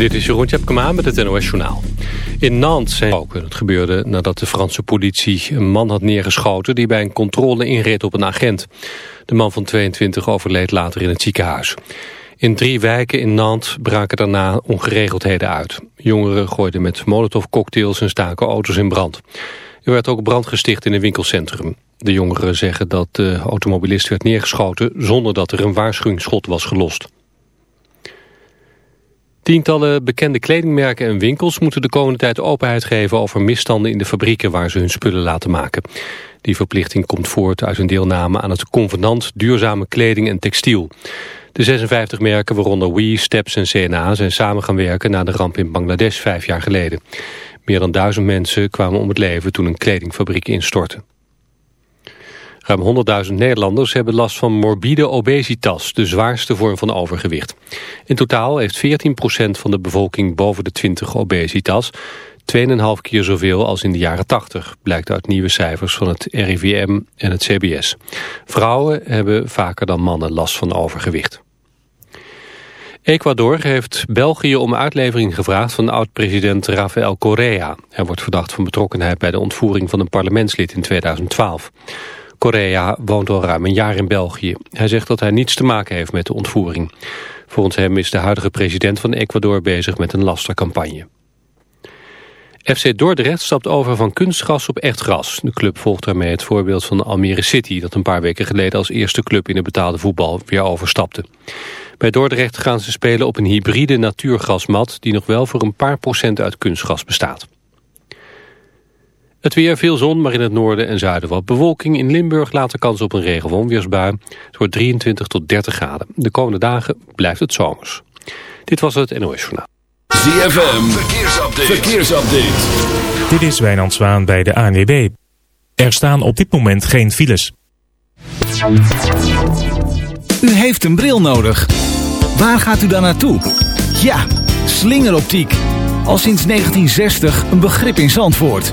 Dit is Jeroen Tjepkema met het NOS Journaal. In Nantes zijn ook. Het gebeurde nadat de Franse politie een man had neergeschoten... die bij een controle inreed op een agent. De man van 22 overleed later in het ziekenhuis. In drie wijken in Nantes braken daarna ongeregeldheden uit. Jongeren gooiden met molotovcocktails en staken auto's in brand. Er werd ook brand gesticht in een winkelcentrum. De jongeren zeggen dat de automobilist werd neergeschoten... zonder dat er een waarschuwingsschot was gelost. Tientallen bekende kledingmerken en winkels moeten de komende tijd openheid geven over misstanden in de fabrieken waar ze hun spullen laten maken. Die verplichting komt voort uit een deelname aan het convenant duurzame kleding en textiel. De 56 merken, waaronder Wii, Steps en CNA, zijn samen gaan werken na de ramp in Bangladesh vijf jaar geleden. Meer dan duizend mensen kwamen om het leven toen een kledingfabriek instortte. Ruim 100.000 Nederlanders hebben last van morbide obesitas, de zwaarste vorm van overgewicht. In totaal heeft 14% van de bevolking boven de 20 obesitas, 2,5 keer zoveel als in de jaren 80, blijkt uit nieuwe cijfers van het RIVM en het CBS. Vrouwen hebben vaker dan mannen last van overgewicht. Ecuador heeft België om uitlevering gevraagd van oud-president Rafael Correa. Hij wordt verdacht van betrokkenheid bij de ontvoering van een parlementslid in 2012. Korea woont al ruim een jaar in België. Hij zegt dat hij niets te maken heeft met de ontvoering. Volgens hem is de huidige president van Ecuador bezig met een lastercampagne. FC Dordrecht stapt over van kunstgras op echt gras. De club volgt daarmee het voorbeeld van Almere City... dat een paar weken geleden als eerste club in de betaalde voetbal weer overstapte. Bij Dordrecht gaan ze spelen op een hybride natuurgrasmat... die nog wel voor een paar procent uit kunstgras bestaat. Het weer, veel zon, maar in het noorden en zuiden wat bewolking. In Limburg later kans op een regen- of onweersbui. Het wordt 23 tot 30 graden. De komende dagen blijft het zomers. Dit was het NOS Journaal. ZFM, verkeersupdate. verkeersupdate. Dit is Wijnand Zwaan bij de ANWB. Er staan op dit moment geen files. U heeft een bril nodig. Waar gaat u dan naartoe? Ja, slingeroptiek. Al sinds 1960 een begrip in Zandvoort.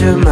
Your mind.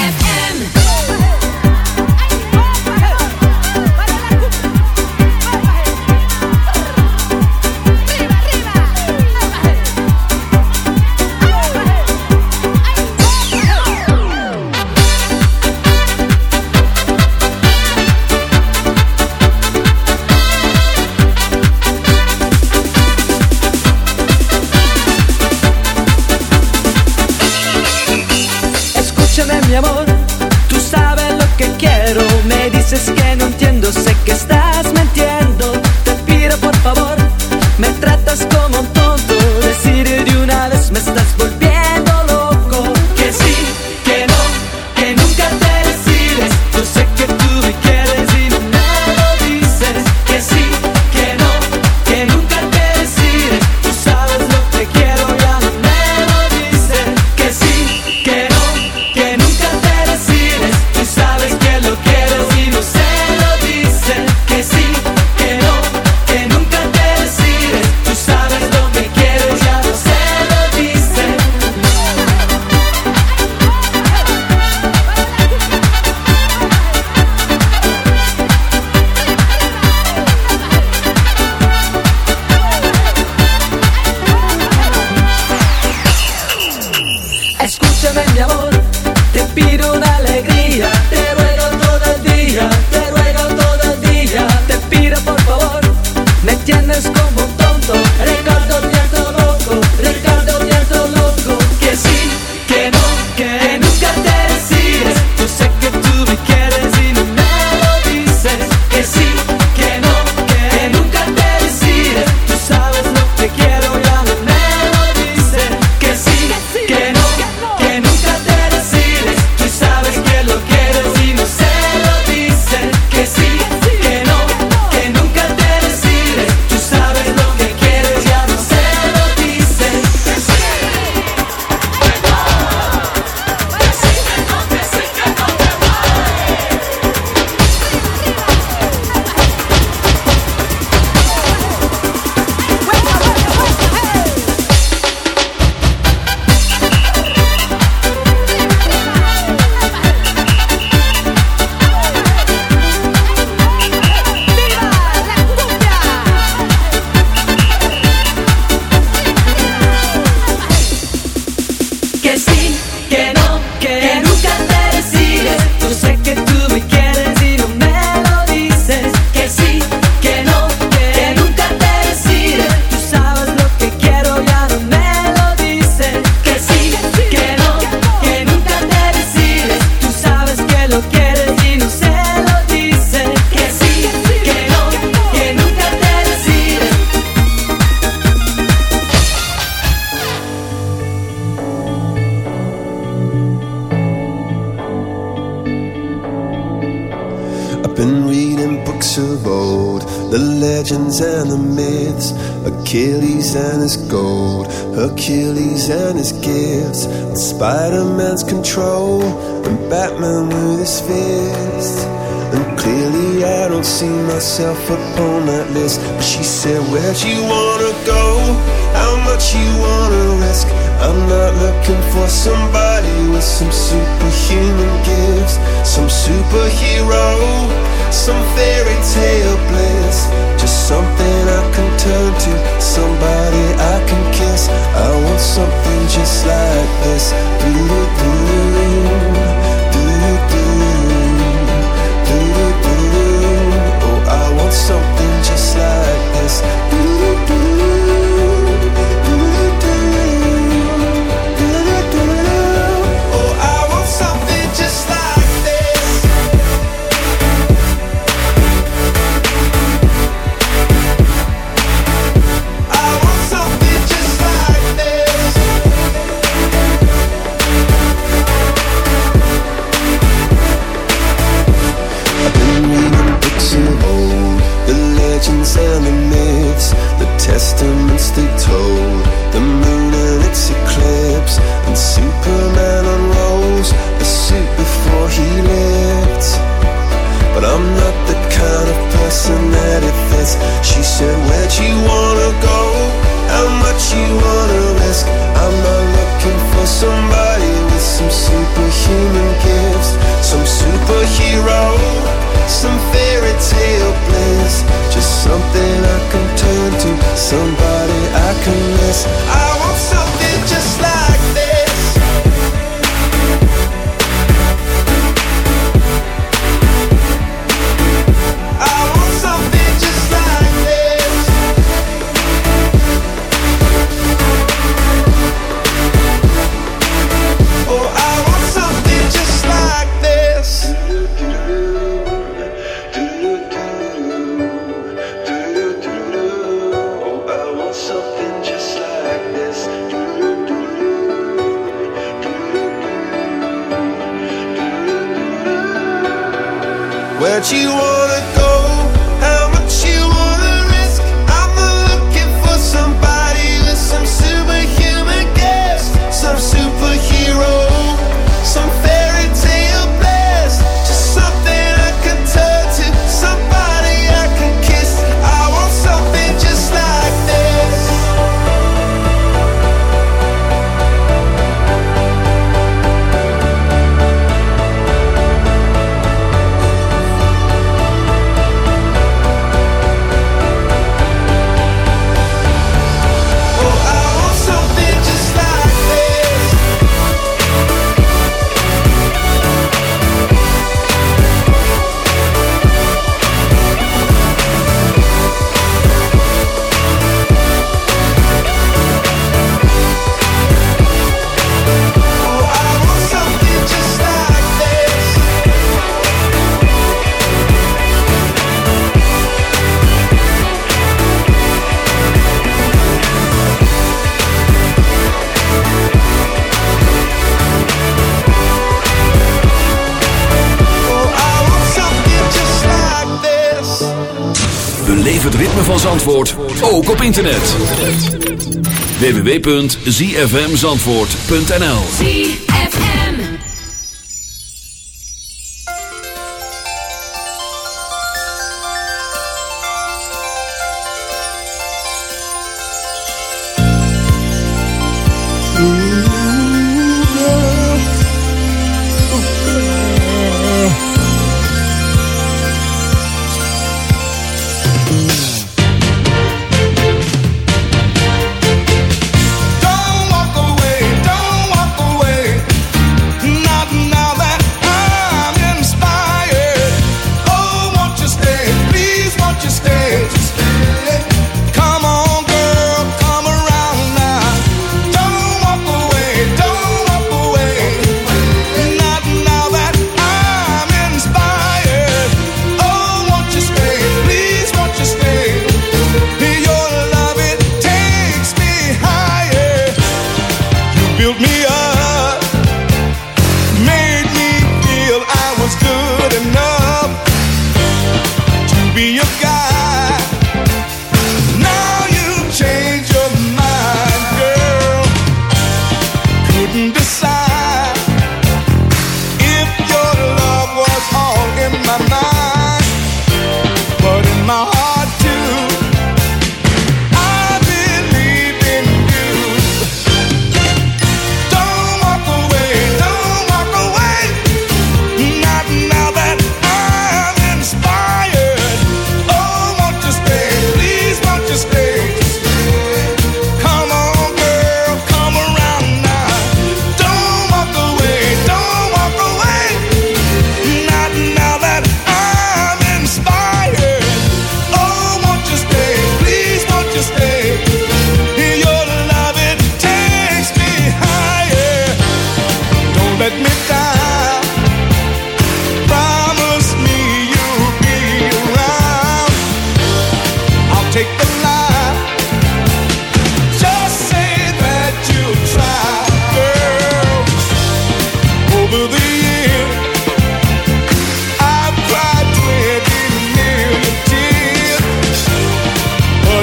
www.zfmzandvoort.nl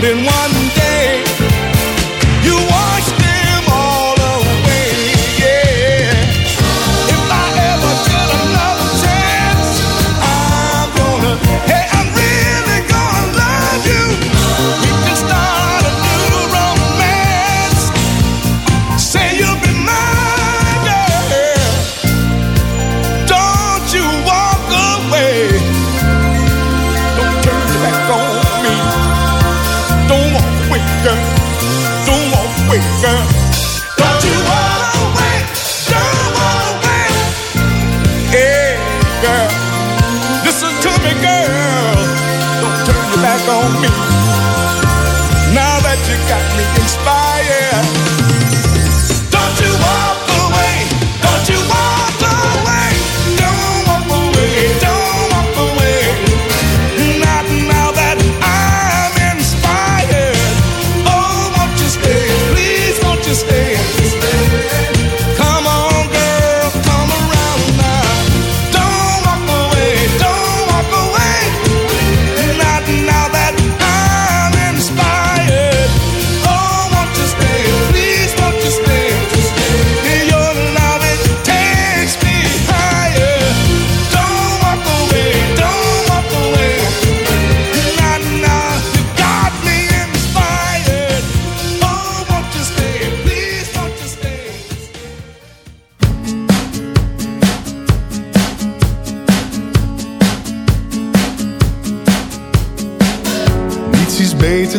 but in one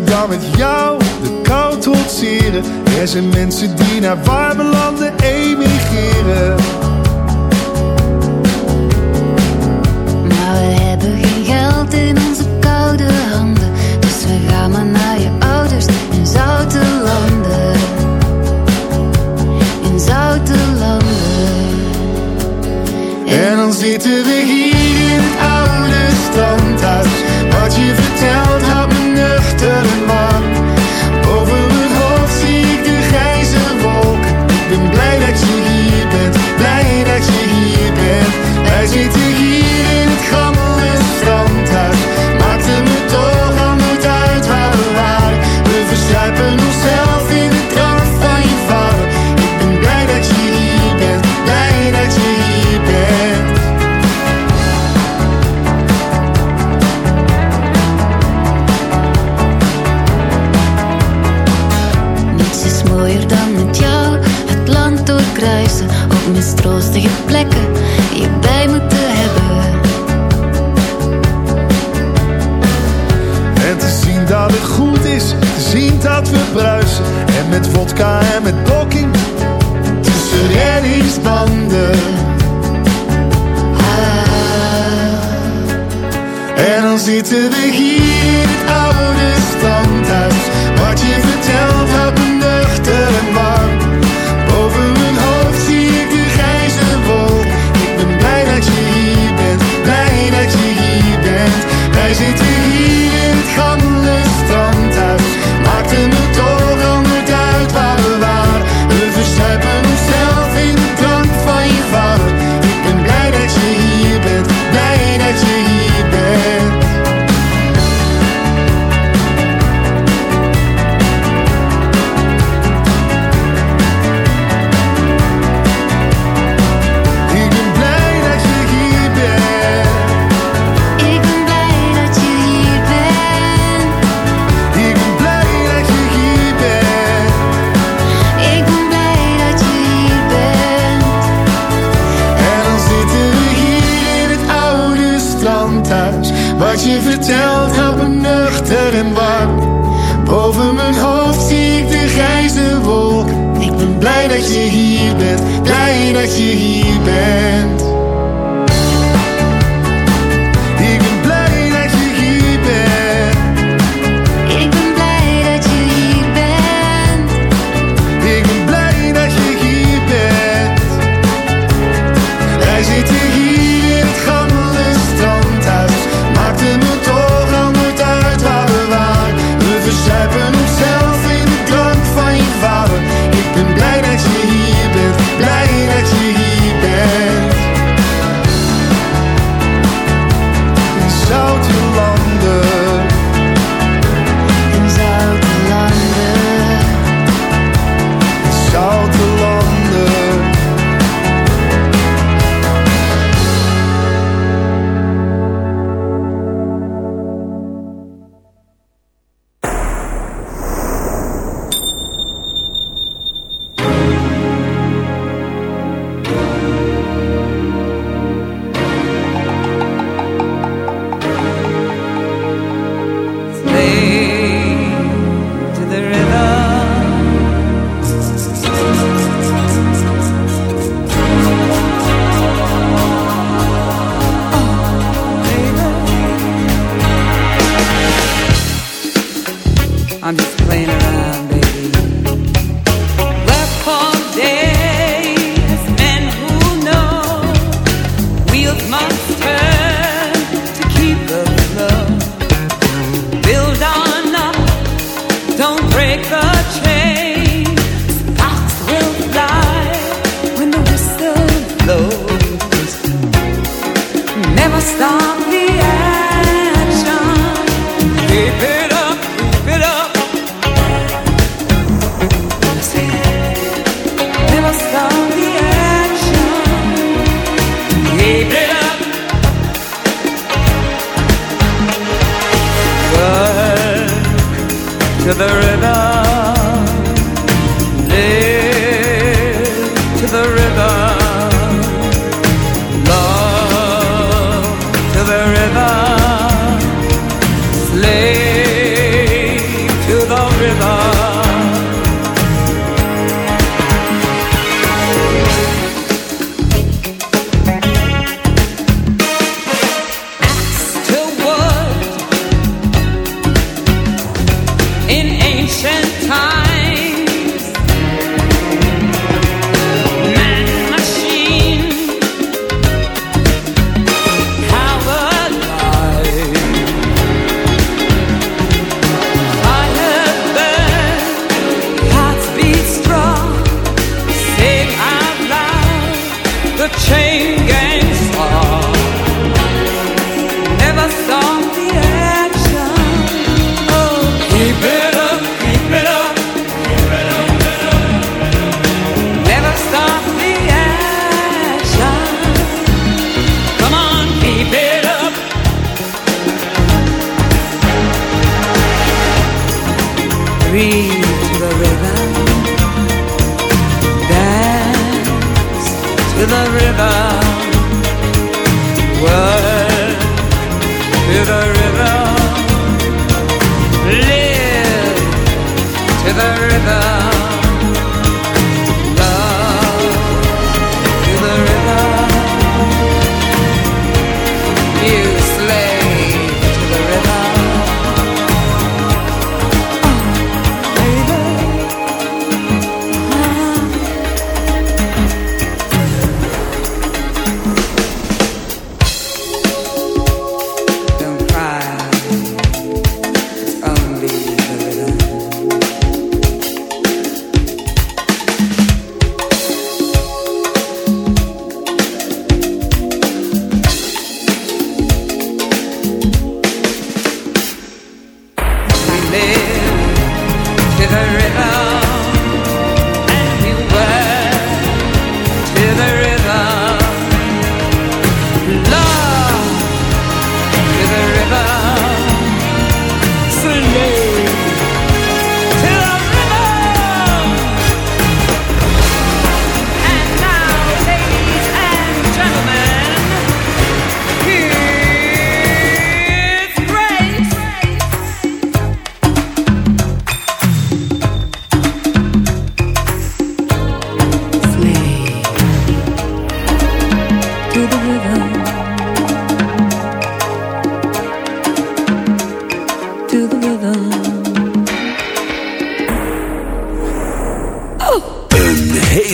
dan met jou de kou trotseren. Er zijn mensen die naar warme landen eten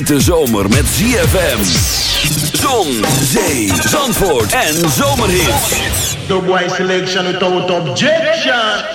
De zomer met ZFM. Zon, zee, zandvoort en zomerhits. The boy selection without objection.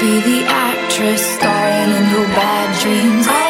Be the actress starring in your bad dreams. I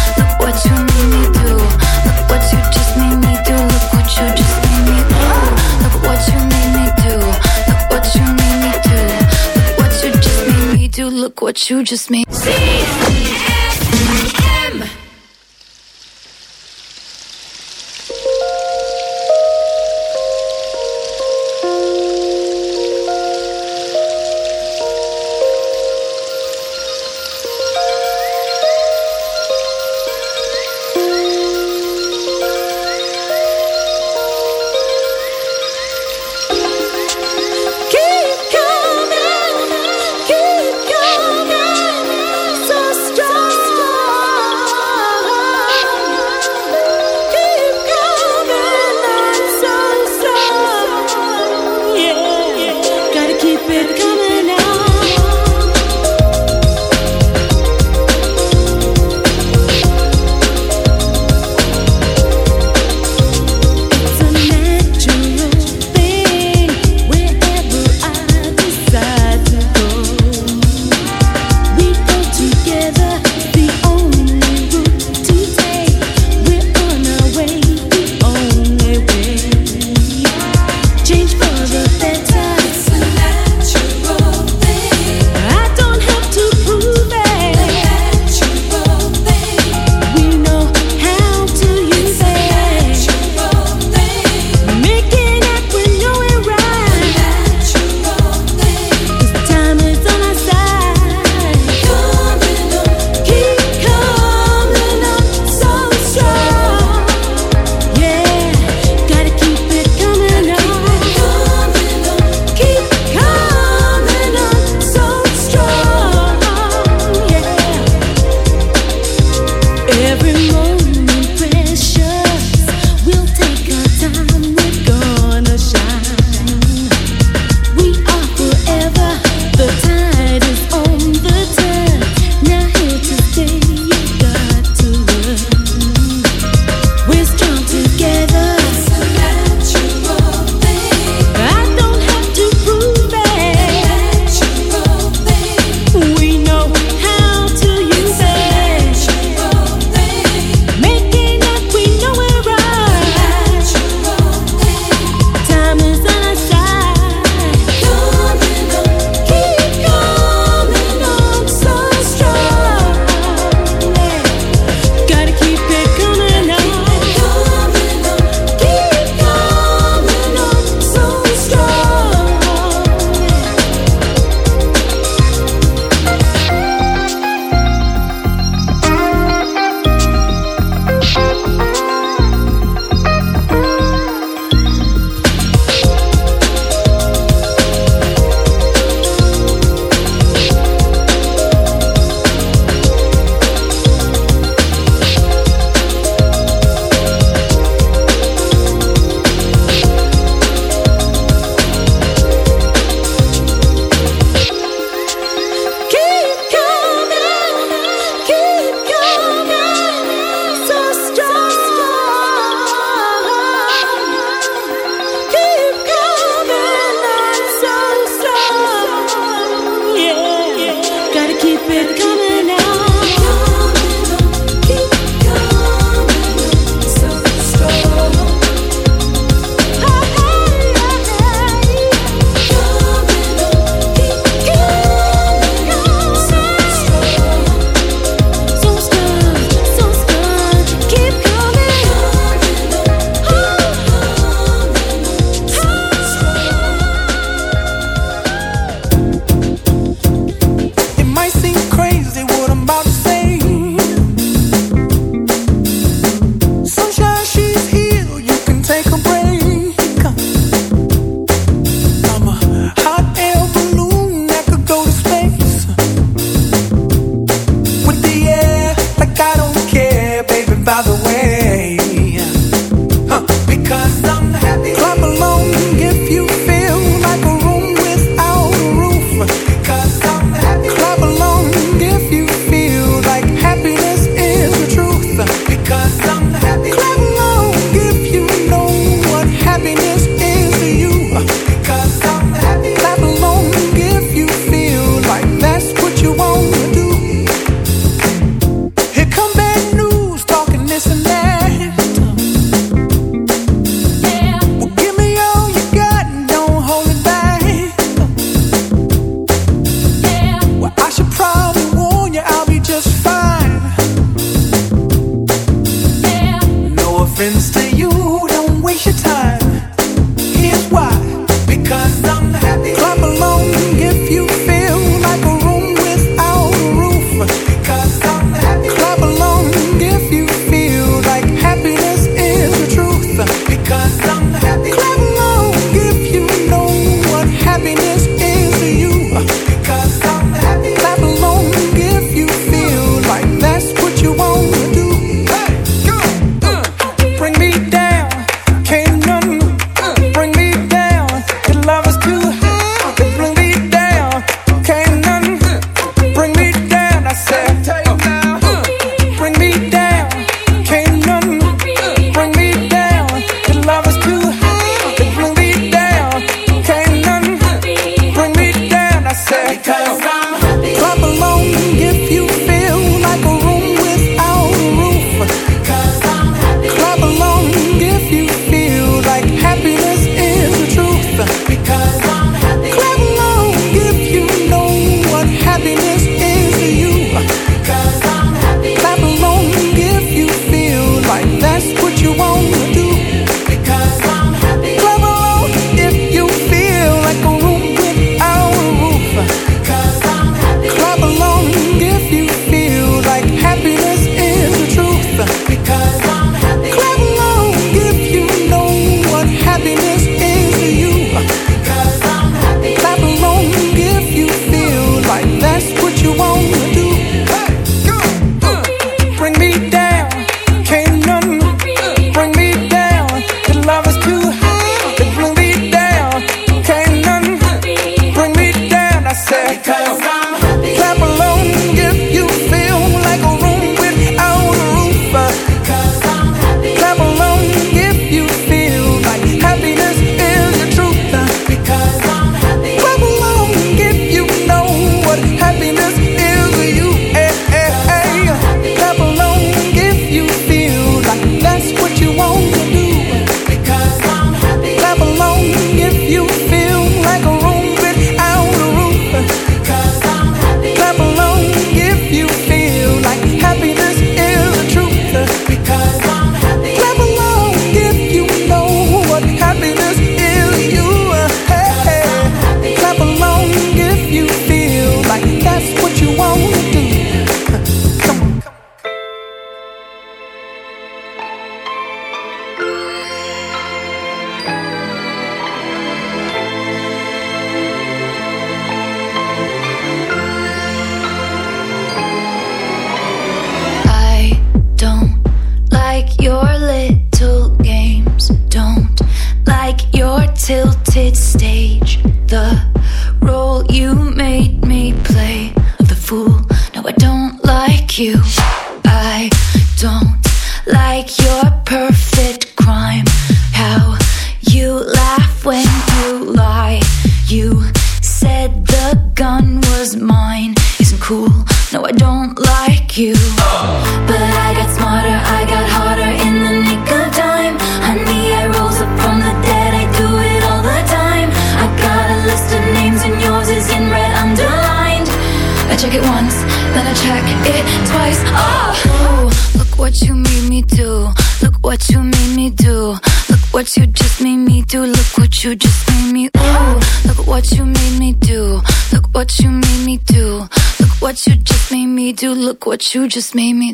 What you just made. Keep you just made me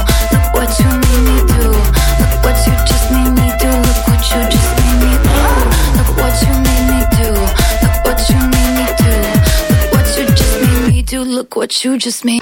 you just made.